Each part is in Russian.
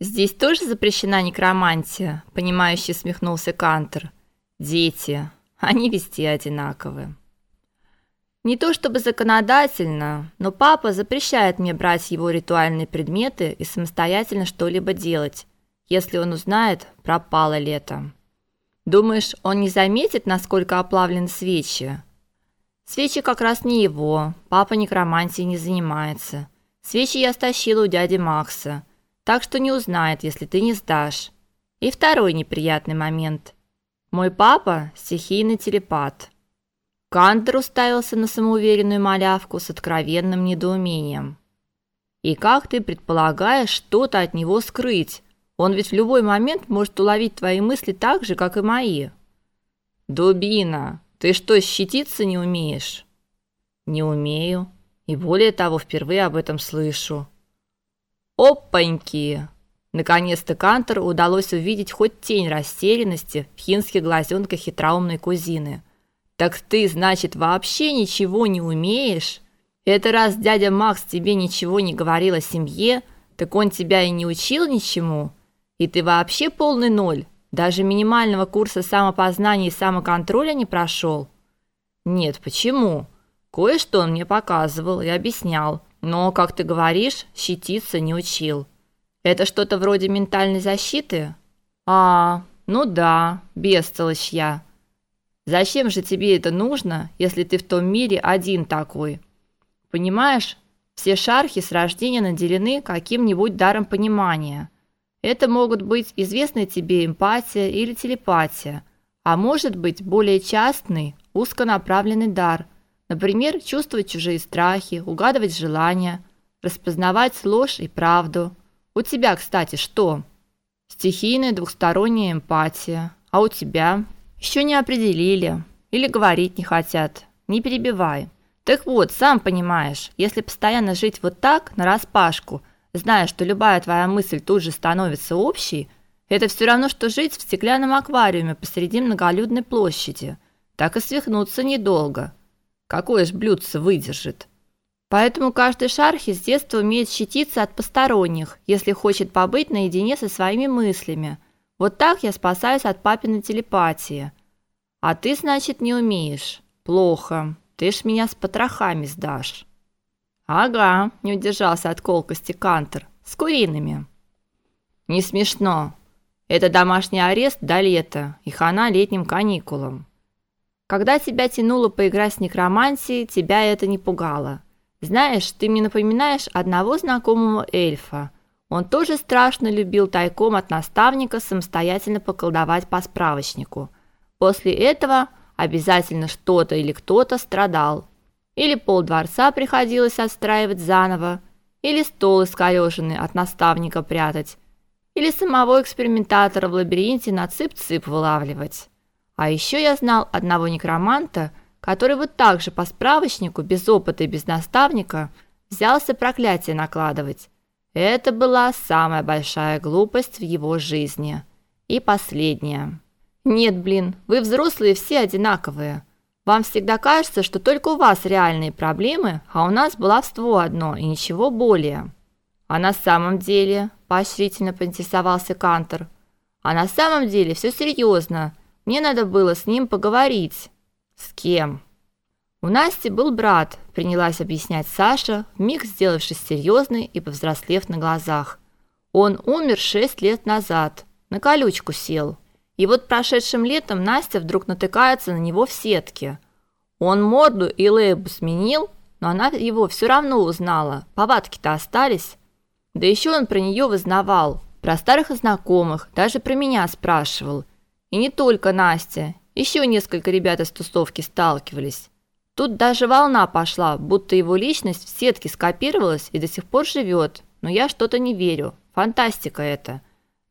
Здесь тоже запрещена некромантия, понимающе смехнулся Кантер. Дети, они везде одинаковые. Не то чтобы законодательно, но папа запрещает мне брать его ритуальные предметы и самостоятельно что-либо делать. Если он узнает, пропало лето. Думаешь, он не заметит, насколько оплавлены свечи? Свечи как раз не его. Папа некромантией не занимается. Свечи я стащила у дяди Макса. Так что не узнает, если ты не сдашь. И второй неприятный момент. Мой папа стихийный телепат. Кантер уставился на самоуверенную малявку с откровенным недоумением. И как ты предполагаешь что-то от него скрыть? Он ведь в любой момент может уловить твои мысли так же, как и мои. Дубина, ты что, щититься не умеешь? Не умею, и более того, впервые об этом слышу. Опаньки. Наконец-то Кантер удалось увидеть хоть тень растерянности в хинских глазенках хитроумной кузины. Так ты, значит, вообще ничего не умеешь? Это раз дядя Макс тебе ничего не говорил о семье, так он тебя и не учил ничему? И ты вообще полный ноль, даже минимального курса самопознания и самоконтроля не прошел. Нет, почему? Кое-что он мне показывал и объяснял, но, как ты говоришь, щититься не учил. Это что-то вроде ментальной защиты? А, ну да, бестолочь я. Зачем же тебе это нужно, если ты в том мире один такой? Понимаешь, все шархи с рождения наделены каким-нибудь даром понимания – это могут быть известная тебе эмпатия или телепатия, а может быть более частный, узконаправленный дар. Например, чувствовать чужие страхи, угадывать желания, распознавать ложь и правду. У тебя, кстати, что? Стихийная двухсторонняя эмпатия. А у тебя? Еще не определили или говорить не хотят. Не перебивай. Так вот, сам понимаешь, если постоянно жить вот так, на распашку – зная, что любая твоя мысль тут же становится общей, это все равно что жить в стеклянном аквариуме посреди многолюдной площади. Так и свихнуться недолго. Какое ж блюдце выдержит? Поэтому каждый шархи с детства умеет щититься от посторонних, если хочет побыть наедине со своими мыслями. Вот так я спасаюсь от папиной телепатии. А ты, значит, не умеешь. Плохо. Ты ж меня с потрохами сдашь. Ага, не удержался от колкости Кантер. С куриными. Не смешно. Это домашний арест до лета, и хана летним каникулам. Когда тебя тянуло поиграть с некромантией, тебя это не пугало. Знаешь, ты мне напоминаешь одного знакомого эльфа. Он тоже страшно любил тайком от наставника самостоятельно поколдовать по справочнику. После этого обязательно что-то или кто-то страдал. Или пол дворца приходилось отстраивать заново, или стол искореженный от наставника прятать, или самого экспериментатора в лабиринте на цып-цып вылавливать. А еще я знал одного некроманта, который вот так же по справочнику, без опыта и без наставника, взялся проклятие накладывать. Это была самая большая глупость в его жизни. И последняя. Нет, блин, вы взрослые все одинаковые. Вам всегда кажется, что только у вас реальные проблемы, а у нас баловство одно и ничего более. А на самом деле, поощрительно поинтересовался Кантер. А на самом деле все серьезно. Мне надо было с ним поговорить. С кем? У Насти был брат, принялась объяснять Саша, вмиг сделавшись серьезной и повзрослев на глазах. Он умер шесть лет назад, на колючку сел. И вот прошедшим летом Настя вдруг натыкается на него в сетке. Он морду и лейбу сменил, но она его все равно узнала. Повадки-то остались. Да еще он про нее вызнавал, про старых знакомых, даже про меня спрашивал. И не только Настя, еще несколько ребят из тусовки сталкивались. Тут даже волна пошла, будто его личность в сетке скопировалась и до сих пор живет. Но я что-то не верю. Фантастика это.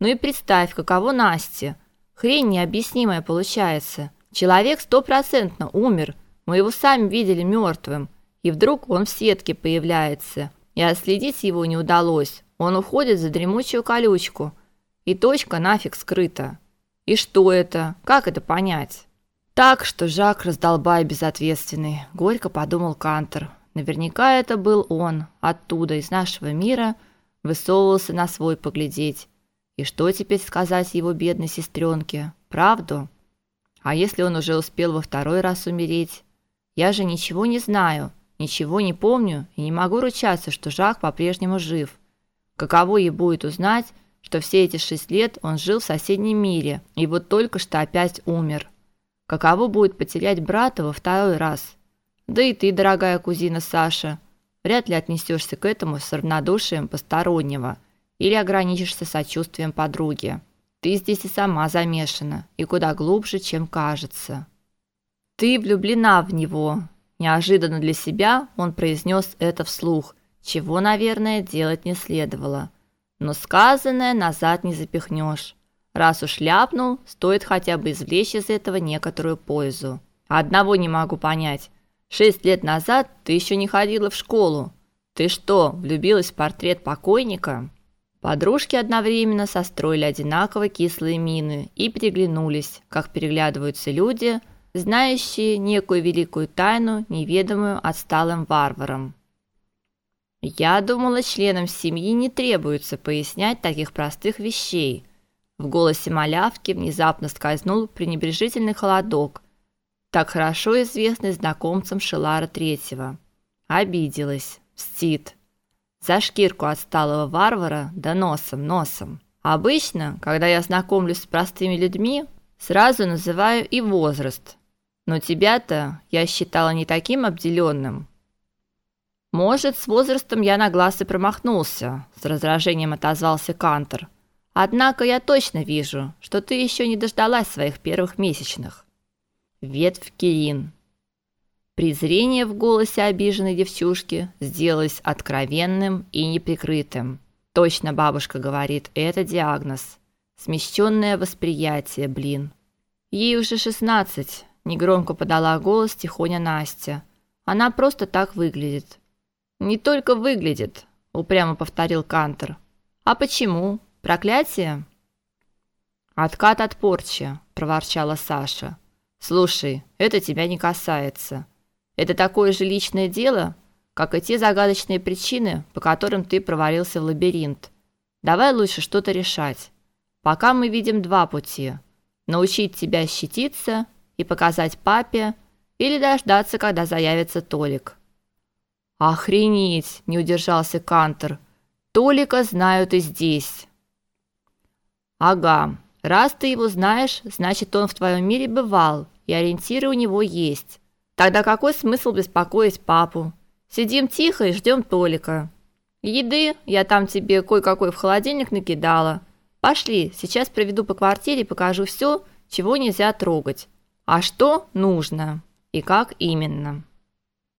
Ну и представь, каково Насте. Хрень необъяснимая получается. Человек стопроцентно умер. Мы его сами видели мертвым. И вдруг он в сетке появляется. И отследить его не удалось. Он уходит за дремучую колючку. И точка нафиг скрыта. И что это? Как это понять? Так что Жак раздолбай безответственный, горько подумал Кантер. Наверняка это был он, оттуда из нашего мира, высовывался на свой поглядеть И что теперь сказать его бедной сестренке? Правду? А если он уже успел во второй раз умереть? Я же ничего не знаю, ничего не помню и не могу ручаться, что Жак по-прежнему жив. Каково ей будет узнать, что все эти шесть лет он жил в соседнем мире и вот только что опять умер? Каково будет потерять брата во второй раз? Да и ты, дорогая кузина Саша, вряд ли отнесешься к этому с равнодушием постороннего или ограничишься сочувствием подруги. Ты здесь и сама замешана, и куда глубже, чем кажется. Ты влюблена в него. Неожиданно для себя он произнес это вслух, чего, наверное, делать не следовало. Но сказанное назад не запихнешь. Раз уж ляпнул, стоит хотя бы извлечь из этого некоторую пользу. Одного не могу понять. Шесть лет назад ты еще не ходила в школу. Ты что, влюбилась в портрет покойника? Подружки одновременно состроили одинаково кислые мины и переглянулись, как переглядываются люди, знающие некую великую тайну, неведомую отсталым варварам. Я думала, членам семьи не требуется пояснять таких простых вещей. В голосе малявки внезапно скользнул пренебрежительный холодок, так хорошо известный знакомцам Шелара Третьего. Обиделась, мстит. За шкирку отсталого варвара да носом, носом. Обычно, когда я знакомлюсь с простыми людьми, сразу называю и возраст. Но тебя-то я считала не таким обделенным. Может, с возрастом я на глаз и промахнулся, с раздражением отозвался Кантер. Однако я точно вижу, что ты еще не дождалась своих первых месячных ветвь Кирин. Презрение в голосе обиженной девчушки сделалось откровенным и неприкрытым. Точно бабушка говорит, это диагноз. Смещенное восприятие, блин. Ей уже шестнадцать. негромко подала голос тихоня Настя. Она просто так выглядит. Не только выглядит, упрямо повторил Кантер. А почему? Проклятие? Откат от порчи, проворчала Саша. Слушай, это тебя не касается. Это такое же личное дело, как и те загадочные причины, по которым ты провалился в лабиринт. Давай лучше что-то решать. Пока мы видим два пути: научить тебя щититься и показать папе, или дождаться, когда заявится Толик. Охренеть, не удержался Кантер. Толика знают и здесь. Ага. Раз ты его знаешь, значит, он в твоем мире бывал и ориентиры у него есть. Тогда какой смысл беспокоить папу? Сидим тихо и ждем Толика. Еды я там тебе кое-какой в холодильник накидала. Пошли, сейчас проведу по квартире и покажу все, чего нельзя трогать. А что нужно и как именно.